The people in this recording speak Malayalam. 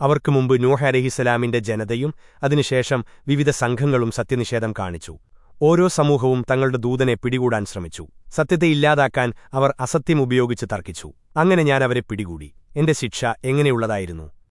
അവർക്ക് മുമ്പ് നൂഹ് അലഹിസലാമിന്റെ ജനതയും അതിനുശേഷം വിവിധ സംഘങ്ങളും സത്യനിഷേധം കാണിച്ചു. ഓരോ സമൂഹവും തങ്ങളുടെ ദൂതനെ പിടികൂടാൻ ശ്രമിച്ചു. സത്യത്തെ ഇല്ലാതാക്കാൻ അവർ അസത്യമുപയോഗിച്ച് തർക്കിച്ചു. അങ്ങനെ ഞാൻ അവരെ പിടികൂടി. എന്റെ ശിക്ഷ എങ്ങനെയുള്ളതായിരുന്നു?